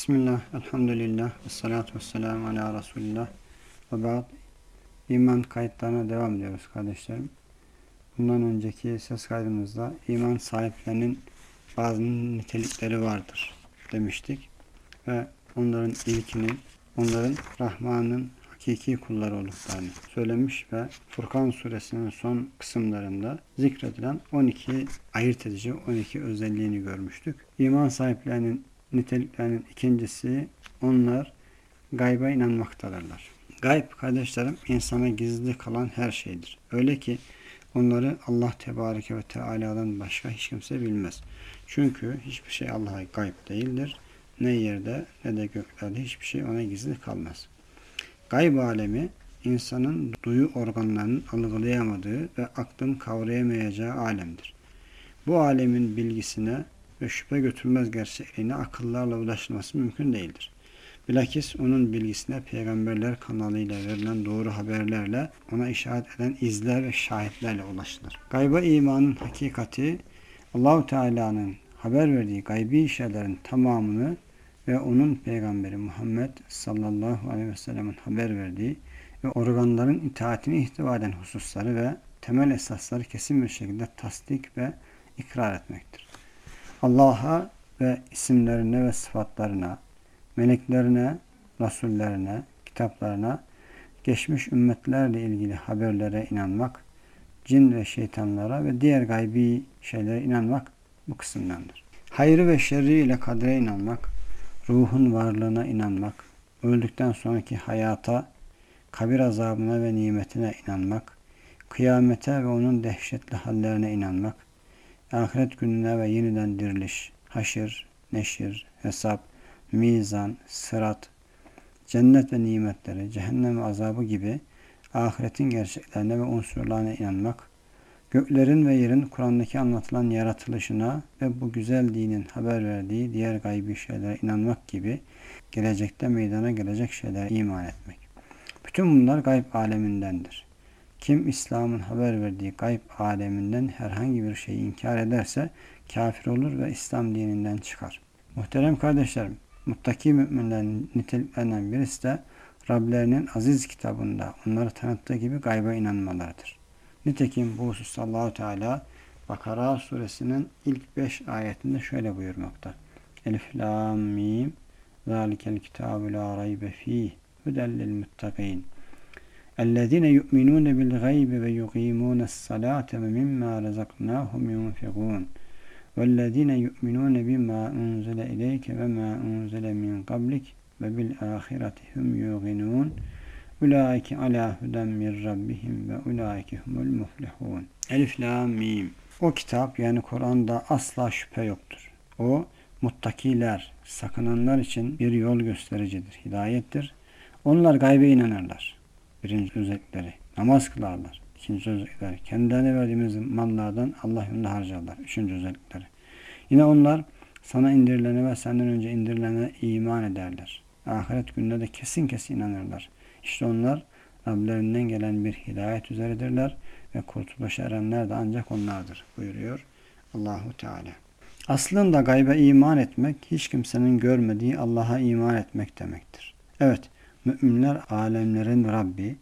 Bismillah, elhamdülillah, ve salatu ve selamu ala Resulillah ve ba'd. İman kayıtlarına devam ediyoruz kardeşlerim. Bundan önceki ses kaydımızda iman sahiplerinin bazı nitelikleri vardır demiştik. Ve onların ilkinin, onların Rahman'ın hakiki kulları olduklarını söylemiş ve Furkan suresinin son kısımlarında zikredilen 12 ayırt edici 12 özelliğini görmüştük. İman sahiplerinin niteliklerinin ikincisi onlar gayba inanmaktadırlar. Gayb kardeşlerim insana gizli kalan her şeydir. Öyle ki onları Allah Tebareke ve Teala'dan başka hiç kimse bilmez. Çünkü hiçbir şey Allah'a gayb değildir. Ne yerde ne de göklerde hiçbir şey ona gizli kalmaz. Gayb alemi insanın duyu organlarının algılayamadığı ve aklın kavrayamayacağı alemdir. Bu alemin bilgisine ve şüphe götürmez gerçekliğine akıllarla ulaşılması mümkün değildir. Bilakis onun bilgisine peygamberler kanalıyla verilen doğru haberlerle ona işaret eden izler ve şahitlerle ulaşılır. Gayba imanın hakikati Allahu Teala'nın haber verdiği gaybi şeylerin tamamını ve onun peygamberi Muhammed sallallahu aleyhi ve sellem'in haber verdiği ve organların itaatini ihtiva eden hususları ve temel esasları kesin bir şekilde tasdik ve ikrar etmektir. Allah'a ve isimlerine ve sıfatlarına, meleklerine, rasullerine, kitaplarına, geçmiş ümmetlerle ilgili haberlere inanmak, cin ve şeytanlara ve diğer gaybi şeylere inanmak bu kısımdandır. Hayrı ve şerri ile kadere inanmak, ruhun varlığına inanmak, öldükten sonraki hayata, kabir azabına ve nimetine inanmak, kıyamete ve onun dehşetli hallerine inanmak, ahiret gününe ve yeniden diriliş, haşir, neşir, hesap, mizan, sırat, cennet ve nimetleri, cehennem ve azabı gibi ahiretin gerçeklerine ve unsurlarına inanmak, göklerin ve yerin Kur'an'daki anlatılan yaratılışına ve bu güzel dinin haber verdiği diğer gaybi şeylere inanmak gibi gelecekte meydana gelecek şeylere iman etmek. Bütün bunlar gayb alemindendir. Kim İslam'ın haber verdiği gayb aleminden herhangi bir şeyi inkar ederse kafir olur ve İslam dininden çıkar. Muhterem kardeşlerim, muttaki müminlerin niteliklerinden birisi de Rablerinin aziz kitabında onları tanıttığı gibi gayba inanmalarıdır. Nitekim bu hususta Allahu Teala Bakara suresinin ilk beş ayetinde şöyle buyurmakta. Elif lam mim Zalikel kitabu la raybe fih hudellil muttaqin. اَلَّذ۪ينَ يُؤْمِنُونَ بِالْغَيْبِ وَيُقِيمُونَ الصَّلَاةَ وَمِمَّا رَزَقْنَاهُمْ يُنْفِقُونَ وَالَّذ۪ينَ يُؤْمِنُونَ بِمَا أُنْزِلَ اِلَيْكَ وَمَا أُنْزِلَ مِنْ قَبْلِكَ وَبِالْآخِرَةِ هُمْ يُوقِنُونَ اُولَٰئِكَ عَلَى هُدًى مِنْ رَبِّهِمْ وَاُولَٰئِكَ هُمُ الْمُفْلِحُونَ Elif, La, Mim O kitap yani Kur'an'da asla şüphe yoktur. O muttakiler, sakınanlar için bir yol göstericidir, hidayettir. Onlar gaybe inanırlar. Birinci özellikleri. Namaz kılarlar. İkinci özellikleri. Kendilerine verdiğimiz mallardan Allah yolunda harcarlar. Üçüncü özellikleri. Yine onlar sana indirilene ve senden önce indirilene iman ederler. Ahiret gününe de kesin kesin inanırlar. İşte onlar Rablerinden gelen bir hidayet üzeredirler ve kurtuluşa erenler de ancak onlardır buyuruyor Allahu Teala. Aslında gaybe iman etmek hiç kimsenin görmediği Allah'a iman etmek demektir. Evet, müminler alemlerin Rabbi,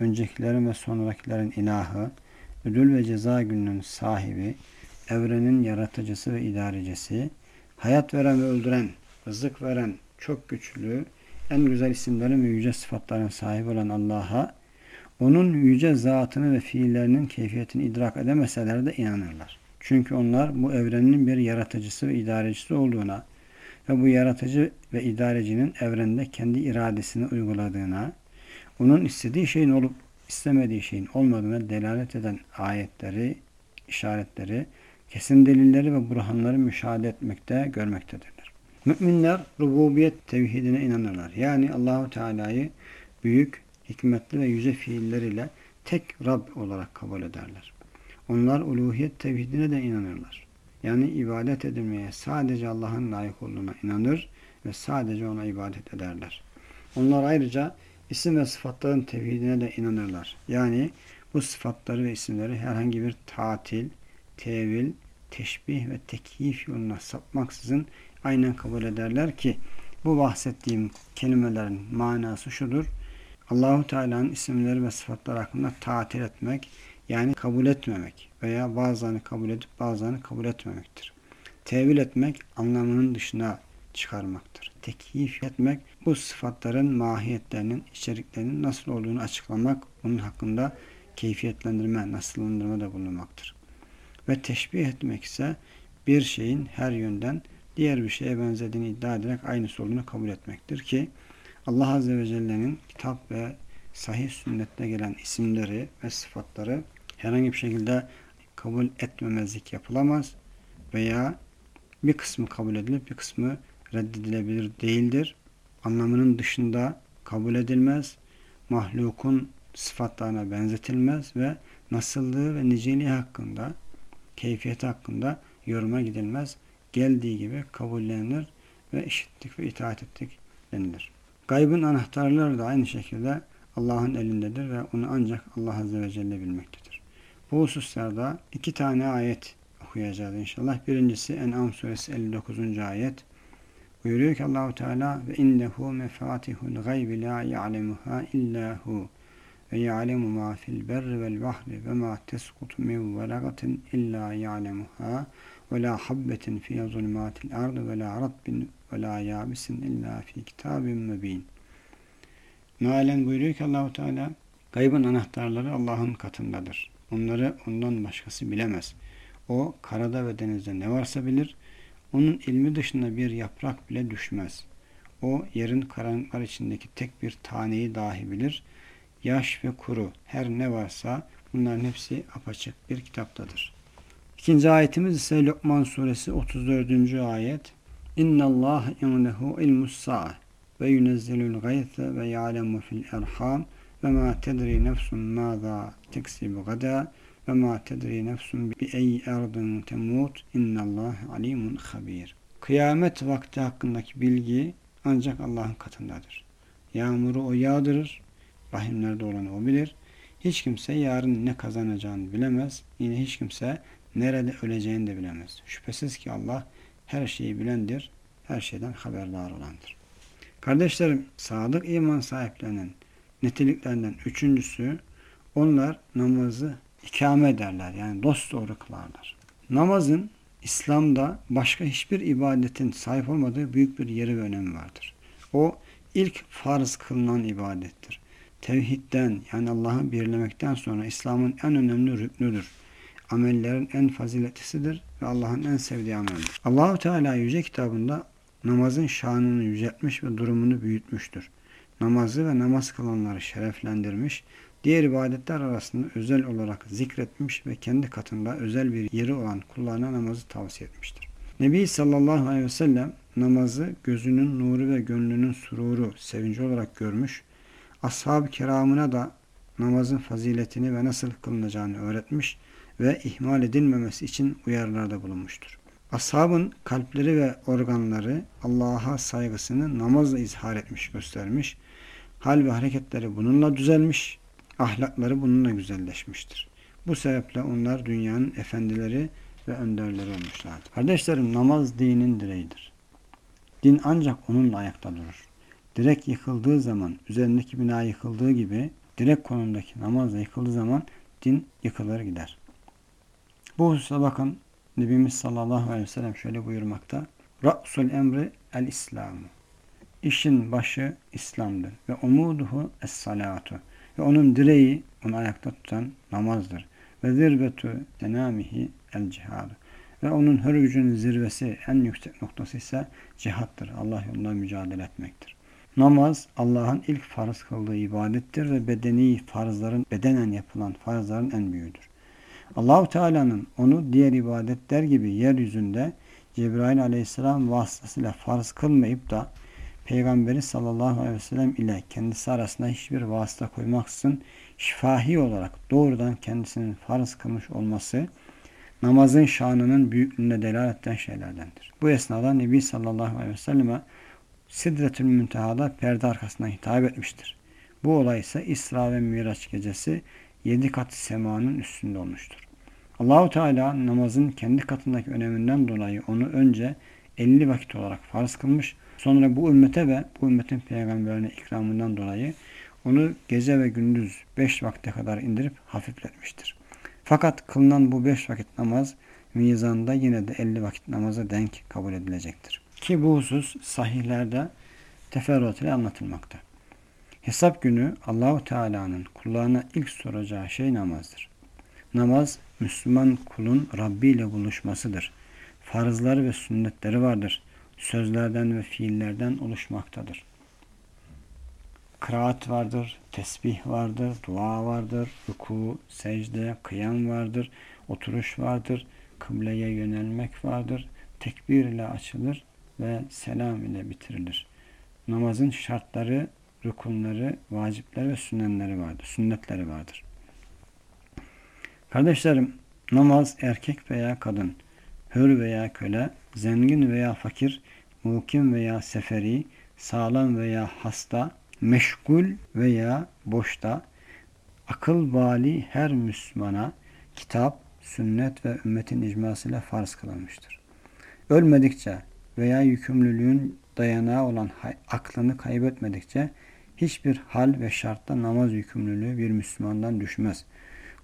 öncekilerin ve sonrakilerin ilahı, ödül ve ceza gününün sahibi, evrenin yaratıcısı ve idarecisi, hayat veren ve öldüren, rızık veren, çok güçlü, en güzel isimlerin ve yüce sıfatların sahibi olan Allah'a, onun yüce zatını ve fiillerinin keyfiyetini idrak edemeseler de inanırlar. Çünkü onlar bu evrenin bir yaratıcısı ve idarecisi olduğuna ve bu yaratıcı ve idarecinin evrende kendi iradesini uyguladığına, onun istediği şeyin olup istemediği şeyin olmadığına delalet eden ayetleri, işaretleri, kesin delilleri ve burhanları müşahede etmekte, görmektedirler. Müminler rububiyet tevhidine inanırlar. Yani Allahu Teala'yı büyük, hikmetli ve yüce fiilleriyle tek Rab olarak kabul ederler. Onlar uluhiyet tevhidine de inanırlar. Yani ibadet edilmeye sadece Allah'ın layık olduğuna inanır ve sadece ona ibadet ederler. Onlar ayrıca isim ve sıfatların tevhidine de inanırlar. Yani bu sıfatları ve isimleri herhangi bir tatil, tevil, teşbih ve tekyif yoluna sapmaksızın aynen kabul ederler ki Bu bahsettiğim kelimelerin manası şudur. Allahu Teala'nın isimleri ve sıfatları hakkında tatil etmek, yani kabul etmemek veya bazılarını kabul edip bazılarını kabul etmemektir. Tevil etmek anlamının dışına çıkarmaktır. Tekyif etmek bu sıfatların mahiyetlerinin, içeriklerinin nasıl olduğunu açıklamak, bunun hakkında keyfiyetlendirme, nasıllandırma da bulunmaktır. Ve teşbih etmek ise bir şeyin her yönden diğer bir şeye benzediğini iddia ederek aynısı olduğunu kabul etmektir ki Allah Azze ve Celle'nin kitap ve sahih sünnette gelen isimleri ve sıfatları herhangi bir şekilde kabul etmemezlik yapılamaz veya bir kısmı kabul edilip bir kısmı reddedilebilir değildir. Anlamının dışında kabul edilmez. Mahlukun sıfatlarına benzetilmez ve nasıllığı ve niceliği hakkında, keyfiyeti hakkında yoruma gidilmez. Geldiği gibi kabullenir ve işittik ve itaat ettik denilir. Gaybın anahtarları da aynı şekilde Allah'ın elindedir ve onu ancak Allah Azze ve Celle bilmektedir. Bu hususlarda iki tane ayet okuyacağız inşallah. Birincisi En'am suresi 59. ayet. Buyuruyor ki Allahu Teala ve innehu mefatihul gaybi la ya'lemuha illa hu ve ya'lemu ma fil berri vel bahri ve ma teskutu min velagatin illa ya'lemuha ve la habbetin fi zulmatil ardı ve la rabbin ve la yabisin illa fi kitabin mübin. Mealen buyuruyor ki Allahu Teala gaybın anahtarları Allah'ın katındadır. Onları ondan başkası bilemez. O karada ve denizde ne varsa bilir. Onun ilmi dışında bir yaprak bile düşmez. O yerin karanlıklar içindeki tek bir taneyi dahi bilir. Yaş ve kuru her ne varsa bunların hepsi apaçık bir kitaptadır. İkinci ayetimiz ise Lokman suresi 34. ayet. İnna Allah innehu ilmus sa'a ve yunezzelul gaythe ve ya'lemu fil erham ve ma tedri nefsun mâzâ teksibu gada ve ma tedri nefsun bi ey erdin temut innallah alimun habir. Kıyamet vakti hakkındaki bilgi ancak Allah'ın katındadır. Yağmuru o yağdırır, rahimlerde olanı o bilir. Hiç kimse yarın ne kazanacağını bilemez. Yine hiç kimse nerede öleceğini de bilemez. Şüphesiz ki Allah her şeyi bilendir, her şeyden haberdar olandır. Kardeşlerim, sadık iman sahiplerinin niteliklerinden üçüncüsü, onlar namazı ikame ederler. Yani dost doğru kılarlar. Namazın İslam'da başka hiçbir ibadetin sahip olmadığı büyük bir yeri ve önemi vardır. O ilk farz kılınan ibadettir. Tevhidden yani Allah'ı birlemekten sonra İslam'ın en önemli rüknüdür. Amellerin en faziletlisidir ve Allah'ın en sevdiği ameldir. Allahu Teala yüce kitabında namazın şanını yüceltmiş ve durumunu büyütmüştür. Namazı ve namaz kılanları şereflendirmiş, diğer ibadetler arasında özel olarak zikretmiş ve kendi katında özel bir yeri olan kullarına namazı tavsiye etmiştir. Nebi sallallahu aleyhi ve sellem namazı gözünün nuru ve gönlünün sururu, sevinci olarak görmüş, ashab-ı kiramına da namazın faziletini ve nasıl kılınacağını öğretmiş ve ihmal edilmemesi için uyarılarda bulunmuştur. Ashabın kalpleri ve organları Allah'a saygısını namazla izhar etmiş, göstermiş. Hal ve hareketleri bununla düzelmiş, ahlakları bununla güzelleşmiştir. Bu sebeple onlar dünyanın efendileri ve önderleri olmuşlardır. Kardeşlerim namaz dinin direğidir. Din ancak onunla ayakta durur. Direk yıkıldığı zaman, üzerindeki bina yıkıldığı gibi direk konumdaki namazla yıkıldığı zaman din yıkılır gider. Bu hususa bakın Nebimiz sallallahu aleyhi ve sellem şöyle buyurmakta. Ra'sul emri el İslamu. İşin başı İslam'dır ve umuduhu es salatu. Ve onun direği, onu ayakta tutan namazdır. Ve zirvetu tenamihi el cihadu. Ve onun hür gücünün zirvesi, en yüksek noktası ise cihattır. Allah yolunda mücadele etmektir. Namaz Allah'ın ilk farz kıldığı ibadettir ve bedeni farzların, bedenen yapılan farzların en büyüğüdür. Allahu Teala'nın onu diğer ibadetler gibi yeryüzünde Cebrail aleyhisselam vasıtasıyla farz kılmayıp da Peygamberi sallallahu aleyhi ve sellem ile kendisi arasında hiçbir vasıta koymaksızın şifahi olarak doğrudan kendisinin farz kılmış olması namazın şanının büyüklüğüne delalet eden şeylerdendir. Bu esnada Nebi sallallahu aleyhi ve selleme Sidretül Münteha'da perde arkasından hitap etmiştir. Bu olay ise İsra ve Miraç gecesi yedi kat semanın üstünde olmuştur. Allahu Teala namazın kendi katındaki öneminden dolayı onu önce 50 vakit olarak farz kılmış, Sonra bu ümmete ve bu ümmetin peygamberine ikramından dolayı onu gece ve gündüz beş vakte kadar indirip hafifletmiştir. Fakat kılınan bu beş vakit namaz mizanda yine de elli vakit namaza denk kabul edilecektir. Ki bu husus sahihlerde teferruat ile anlatılmakta. Hesap günü Allahu Teala'nın kullarına ilk soracağı şey namazdır. Namaz Müslüman kulun Rabbi ile buluşmasıdır. Farzları ve sünnetleri vardır. Sözlerden ve fiillerden oluşmaktadır. Kıraat vardır, tesbih vardır, dua vardır, ruku, secde, kıyam vardır, oturuş vardır, kıbleye yönelmek vardır, tekbir ile açılır ve selam ile bitirilir. Namazın şartları, rukunları, vacipleri ve sünnetleri vardır. Sünnetleri vardır. Kardeşlerim, namaz erkek veya kadın, hür veya köle, zengin veya fakir, mukim veya seferi, sağlam veya hasta, meşgul veya boşta, akıl bali her Müslümana kitap, sünnet ve ümmetin icmasıyla farz kılınmıştır. Ölmedikçe veya yükümlülüğün dayanağı olan aklını kaybetmedikçe hiçbir hal ve şartta namaz yükümlülüğü bir Müslümandan düşmez.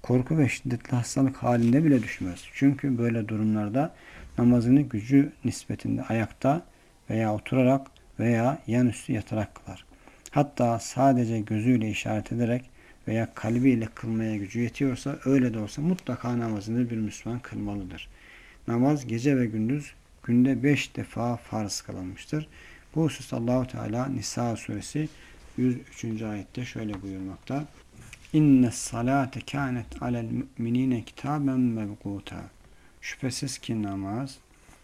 Korku ve şiddetli hastalık halinde bile düşmez. Çünkü böyle durumlarda namazını gücü nispetinde ayakta veya oturarak veya yan üstü yatarak kılar. Hatta sadece gözüyle işaret ederek veya kalbiyle kılmaya gücü yetiyorsa öyle de olsa mutlaka namazını bir Müslüman kılmalıdır. Namaz gece ve gündüz günde beş defa farz kılınmıştır. Bu husus Allahu Teala Nisa suresi 103. ayette şöyle buyurmakta. İnne salate kânet alel müminine kitaben mevkuta. Şüphesiz ki namaz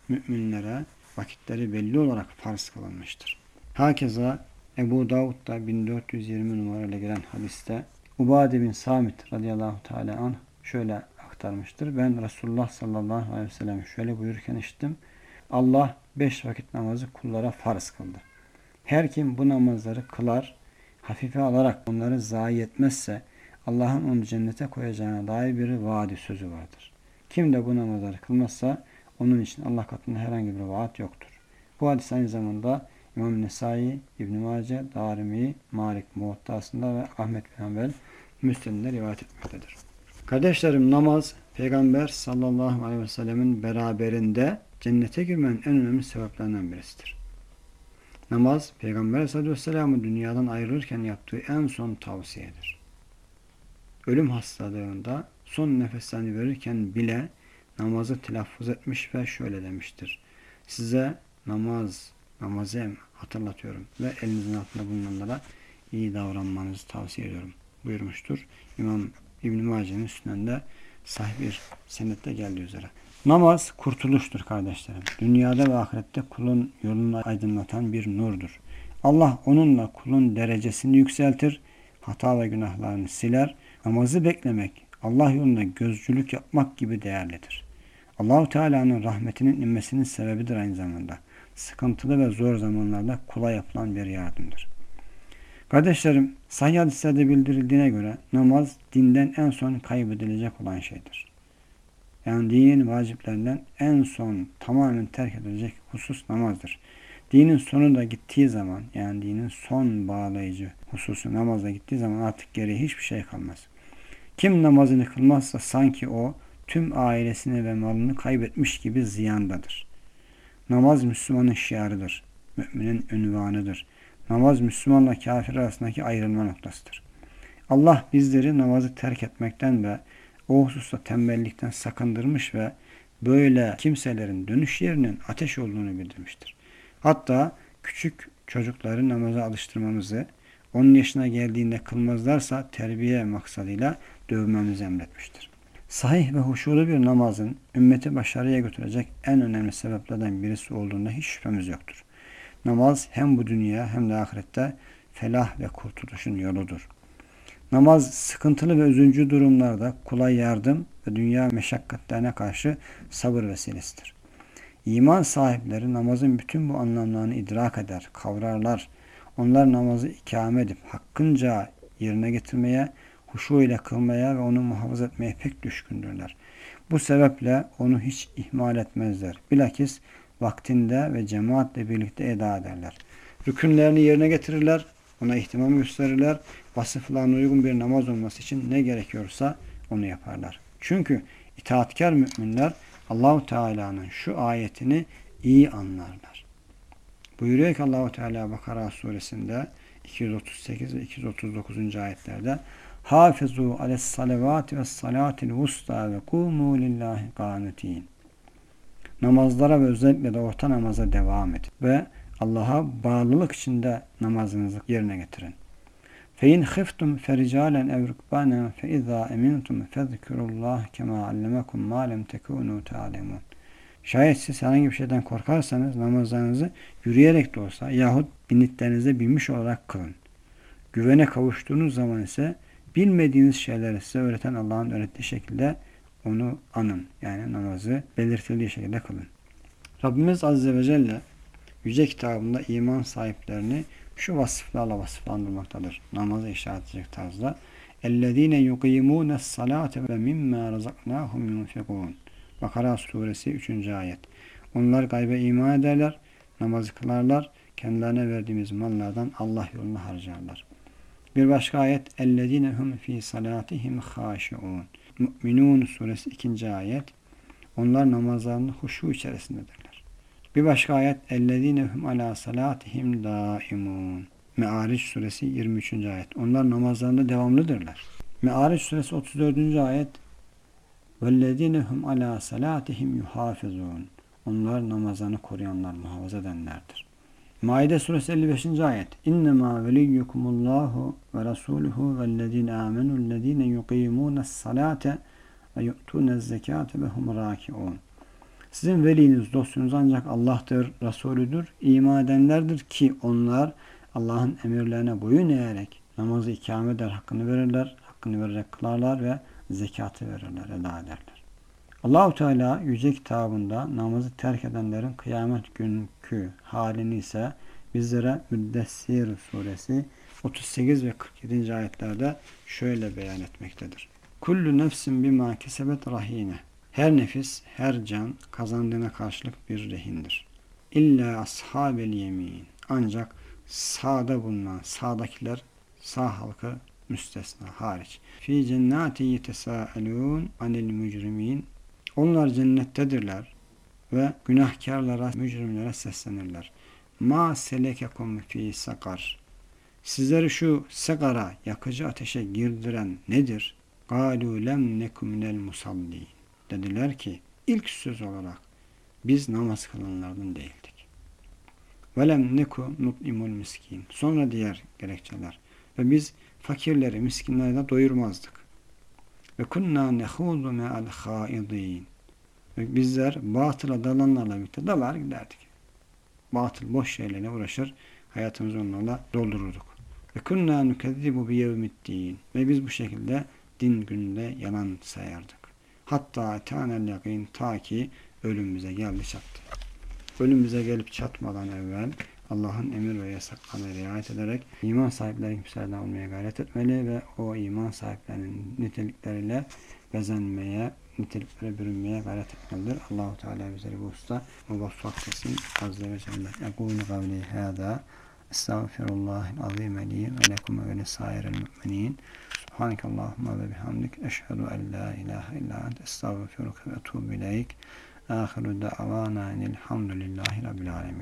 müminlere vakitleri belli olarak farz kılınmıştır. Hakeza Ebu Davud'da 1420 numarayla gelen hadiste Ubade bin Samit radıyallahu teala anh şöyle aktarmıştır. Ben Resulullah sallallahu aleyhi ve sellem şöyle buyurken işittim. Allah beş vakit namazı kullara farz kıldı. Her kim bu namazları kılar, hafife alarak onları zayi etmezse Allah'ın onu cennete koyacağına dair bir vaadi sözü vardır. Kim de bu namazları kılmazsa onun için Allah katında herhangi bir vaat yoktur. Bu hadis aynı zamanda İmam Nesai, İbn-i Mace, Darimi, Malik Muvattasında ve Ahmet bin Hanbel Müslim'de rivayet etmektedir. Kardeşlerim namaz Peygamber sallallahu aleyhi ve sellemin beraberinde cennete girmenin en önemli sebeplerinden birisidir. Namaz Peygamber aleyhissalatü vesselamın dünyadan ayrılırken yaptığı en son tavsiyedir. Ölüm hastalığında son nefeslerini verirken bile namazı telaffuz etmiş ve şöyle demiştir. Size namaz, namazı hatırlatıyorum ve elinizin altında bulunanlara iyi davranmanızı tavsiye ediyorum buyurmuştur. İmam İbn-i Mace'nin üstünde sahih bir senette geldiği üzere. Namaz kurtuluştur kardeşlerim. Dünyada ve ahirette kulun yolunu aydınlatan bir nurdur. Allah onunla kulun derecesini yükseltir, hata ve günahlarını siler. Namazı beklemek, Allah yolunda gözcülük yapmak gibi değerlidir. Allahu Teala'nın rahmetinin inmesinin sebebidir aynı zamanda. Sıkıntılı ve zor zamanlarda kula yapılan bir yardımdır. Kardeşlerim, sahih hadislerde bildirildiğine göre namaz dinden en son kaybedilecek olan şeydir. Yani dinin vaciplerinden en son tamamen terk edilecek husus namazdır. Dinin sonu da gittiği zaman yani dinin son bağlayıcı hususu namaza gittiği zaman artık geriye hiçbir şey kalmaz. Kim namazını kılmazsa sanki o tüm ailesini ve malını kaybetmiş gibi ziyandadır. Namaz Müslümanın şiarıdır. Müminin ünvanıdır. Namaz Müslümanla kafir arasındaki ayrılma noktasıdır. Allah bizleri namazı terk etmekten ve o hususta tembellikten sakındırmış ve böyle kimselerin dönüş yerinin ateş olduğunu bildirmiştir. Hatta küçük çocukları namaza alıştırmamızı, onun yaşına geldiğinde kılmazlarsa terbiye maksadıyla dövmemizi emretmiştir. Sahih ve huşulu bir namazın ümmeti başarıya götürecek en önemli sebeplerden birisi olduğunda hiç şüphemiz yoktur. Namaz hem bu dünya hem de ahirette felah ve kurtuluşun yoludur. Namaz sıkıntılı ve üzüncü durumlarda kula yardım ve dünya meşakkatlerine karşı sabır vesilesidir. İman sahipleri namazın bütün bu anlamlarını idrak eder, kavrarlar. Onlar namazı ikame edip hakkınca yerine getirmeye, huşu ile kılmaya ve onu muhafaza etmeye pek düşkündürler. Bu sebeple onu hiç ihmal etmezler. Bilakis vaktinde ve cemaatle birlikte eda ederler. Rükünlerini yerine getirirler, ona ihtimam gösterirler, vasıflarına uygun bir namaz olması için ne gerekiyorsa onu yaparlar. Çünkü itaatkar müminler Allahu Teala'nın şu ayetini iyi anlarlar. Buyuruyor ki Allahu Teala Bakara suresinde 238 ve 239. ayetlerde Hafizu ales salavati ve salatil vusta ve kumu lillahi qanitin. Namazlara ve özellikle de orta namaza devam edin ve Allah'a bağlılık içinde namazınızı yerine getirin. فَاِنْ خِفْتُمْ فَرِجَالًا اَوْ رُكْبَانًا فَاِذَا اَمِنْتُمْ فَذْكُرُوا اللّٰهِ كَمَا عَلَّمَكُمْ مَا لَمْ تَكُونُوا تَعْلَمُونَ Şayet siz herhangi bir şeyden korkarsanız namazlarınızı yürüyerek de olsa yahut binitlerinize binmiş olarak kılın. Güvene kavuştuğunuz zaman ise Bilmediğiniz şeyleri size öğreten Allah'ın öğrettiği şekilde onu anın. Yani namazı belirtildiği şekilde kılın. Rabbimiz Azze ve Celle Yüce kitabında iman sahiplerini şu vasıflarla vasıflandırmaktadır. Namazı işaret edecek tarzda. اَلَّذ۪ينَ يُقِيمُونَ الصَّلَاةَ وَمِمَّا رَزَقْنَاهُمْ يُنْفِقُونَ Bakara suresi 3. ayet. Onlar gaybe iman ederler, namaz kılarlar, kendilerine verdiğimiz mallardan Allah yoluna harcarlar. Bir başka ayet اَلَّذ۪ينَ هُمْ ف۪ي صَلَاتِهِمْ خَاشِعُونَ Mü'minun suresi 2. ayet. Onlar namazlarında huşu içerisindedirler. Bir başka ayet اَلَّذ۪ينَ هُمْ عَلَى صَلَاتِهِمْ دَائِمُونَ Me'ariç suresi 23. ayet. Onlar namazlarında devamlıdırlar. Me'ariç suresi 34. ayet وَالَّذ۪ينَ هُمْ عَلَى صَلَاتِهِمْ يُحَافِظُونَ Onlar namazlarını koruyanlar, muhafaza edenlerdir. Maide suresi 55. ayet. İnnemâ veliyyukumullahu ve rasuluhu vellezîne âmenû lezîne yukîmûnes salâte ve yu'tûnez zekâte ve hum râkiûn. Sizin veliniz, dostunuz ancak Allah'tır, Resulüdür, iman edenlerdir ki onlar Allah'ın emirlerine boyun eğerek namazı ikame eder, hakkını verirler, hakkını vererek kılarlar ve zekatı verirler, eda ederler. Allahu Teala yüce kitabında namazı terk edenlerin kıyamet günkü halini ise bizlere Müddessir suresi 38 ve 47. ayetlerde şöyle beyan etmektedir. Kullu nefsin bima kesebet rahine. Her nefis, her can kazandığına karşılık bir rehindir. İlla ashabel yemin. Ancak sağda bulunan sağdakiler sağ halkı müstesna hariç. Fi cennati yetesâelûn anil mücrimin. Onlar cennettedirler ve günahkarlara, mücrimlere seslenirler. Ma selekekum fi sakar. Sizleri şu sakara, yakıcı ateşe girdiren nedir? Galu lem nekum minel musallin. Dediler ki ilk söz olarak biz namaz kılanlardan değildik. Velem neku nut'imul miskin. Sonra diğer gerekçeler. Ve biz fakirleri, miskinleri de doyurmazdık. Ve kunna nehudu me'al haidin. Ve bizler batıla dalanlarla birlikte dalar giderdik. Batıl boş şeylerle uğraşır, hayatımızı onlarla doldururduk. Ve kunna nukezzibu bi yevmiddin. Ve biz bu şekilde din gününde yalan sayardık. Hatta tanel yakin ta ki ölüm bize geldi çattı. Ölüm bize gelip çatmadan evvel Allah'ın emir ve yasaklarına riayet ederek iman sahipleri kimselerden olmaya gayret etmeli ve o iman sahiplerinin nitelikleriyle bezenmeye, niteliklere bürünmeye gayret etmelidir. Allahu Teala bizleri bu usta muvaffak kılsın. Azze ve Celle. Ekûlu kavli hâdâ. Estağfirullahil azim li ve lekum ve lisairil mu'minin. Subhaneke Allahumma ve bihamdik. Eşhedü en la ilahe illa ent. Estağfiruke ve etûbü ileyk. Ahiru da'vana enilhamdülillahi rabbil alemin.